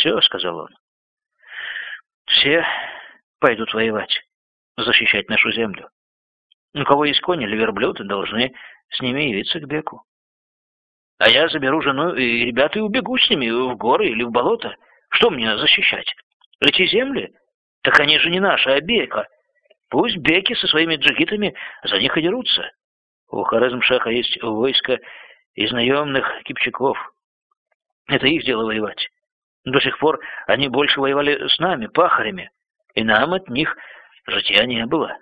все», — сказал он. «Все пойдут воевать, защищать нашу землю. У кого есть кони или верблюды, должны с ними явиться к Беку. А я заберу жену и ребят и убегу с ними в горы или в болото. Что мне защищать? Эти земли? Так они же не наши, а Бека. Пусть Беки со своими джигитами за них и дерутся. У Хорезм-Шаха есть войско из наемных кипчаков. Это их дело воевать. До сих пор они больше воевали с нами, пахарями, и нам от них житья не было.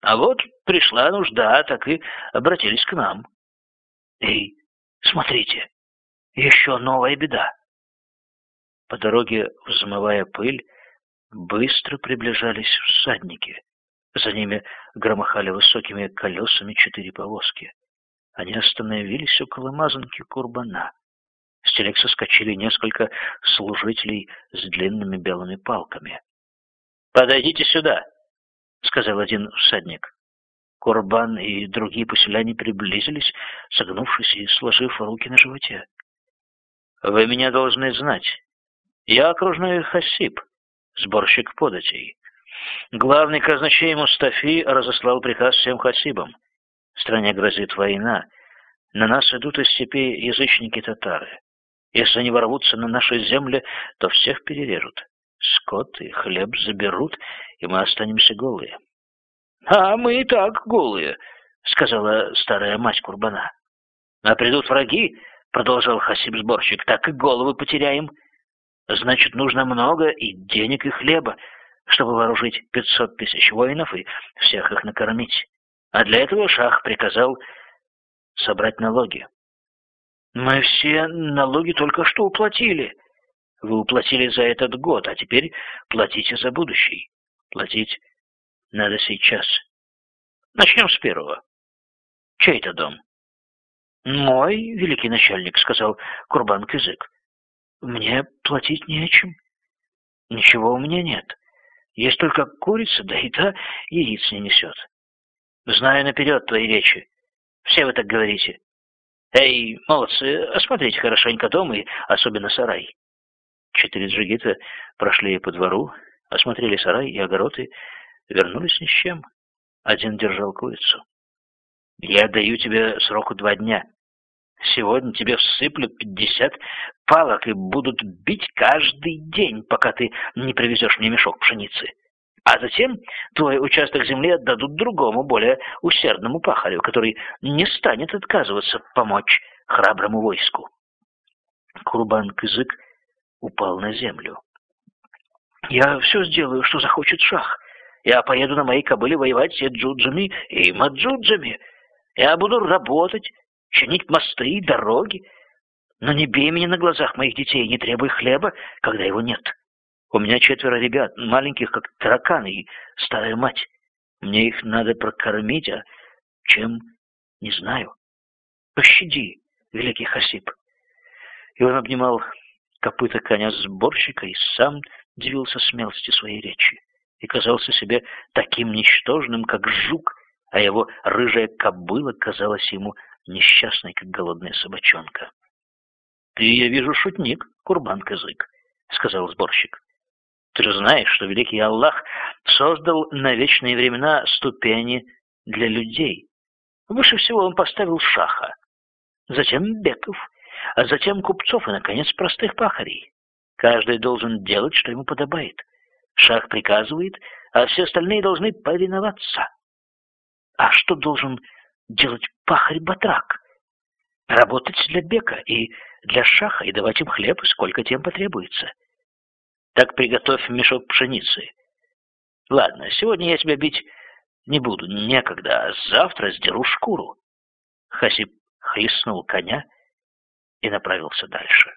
А вот пришла нужда, так и обратились к нам. Эй, смотрите, еще новая беда. По дороге, взмывая пыль, быстро приближались всадники. За ними громыхали высокими колесами четыре повозки. Они остановились около мазанки Курбана. С телег соскочили несколько служителей с длинными белыми палками. «Подойдите сюда!» — сказал один всадник. Курбан и другие поселяне приблизились, согнувшись и сложив руки на животе. «Вы меня должны знать. Я окружной хасиб, сборщик податей. Главный казначей Мустафи разослал приказ всем хасибам. Стране грозит война. На нас идут из степи язычники-татары. Если они ворвутся на наши земли, то всех перережут. Скот и хлеб заберут, и мы останемся голые. — А мы и так голые, — сказала старая мать Курбана. — А придут враги, — продолжал Хасиб-сборщик, — так и головы потеряем. Значит, нужно много и денег, и хлеба, чтобы вооружить пятьсот тысяч воинов и всех их накормить. А для этого Шах приказал собрать налоги. Мы все налоги только что уплатили. Вы уплатили за этот год, а теперь платите за будущий. Платить надо сейчас. Начнем с первого. Чей это дом? Мой, великий начальник, сказал Курбан Кызык. Мне платить нечем. Ничего у меня нет. Есть только курица, да и та яиц не несет. Знаю наперед твои речи. Все вы так говорите. Эй, молодцы, осмотрите хорошенько дом и особенно сарай. Четыре джигита прошли по двору, осмотрели сарай и огороды, вернулись ни с чем. Один держал курицу. Я даю тебе сроку два дня. Сегодня тебе всыплют пятьдесят палок и будут бить каждый день, пока ты не привезешь мне мешок пшеницы. А затем твой участок земли отдадут другому, более усердному пахарю, который не станет отказываться помочь храброму войску. Курбан-Кызык упал на землю. «Я все сделаю, что захочет шах. Я поеду на моей кобыле воевать с Еджуджами и Маджуджами. Я буду работать, чинить мосты и дороги. Но не бей меня на глазах моих детей, не требуй хлеба, когда его нет. У меня четверо ребят, маленьких, как тараканы, и старая мать. Мне их надо прокормить, а чем — не знаю. Пощади, великий Хасип. И он обнимал копыта коня-сборщика и сам дивился смелости своей речи и казался себе таким ничтожным, как жук, а его рыжая кобыла казалась ему несчастной, как голодная собачонка. — Ты, я вижу, шутник, курбан-казык, — сказал сборщик. Ты же знаешь, что великий Аллах создал на вечные времена ступени для людей. Выше всего он поставил шаха, затем беков, а затем купцов и, наконец, простых пахарей. Каждый должен делать, что ему подобает. Шах приказывает, а все остальные должны повиноваться. А что должен делать пахарь-батрак? Работать для бека и для шаха и давать им хлеб, сколько тем потребуется. Так приготовь мешок пшеницы. Ладно, сегодня я тебя бить не буду, некогда, а завтра сдеру шкуру. Хасиб хлестнул коня и направился дальше.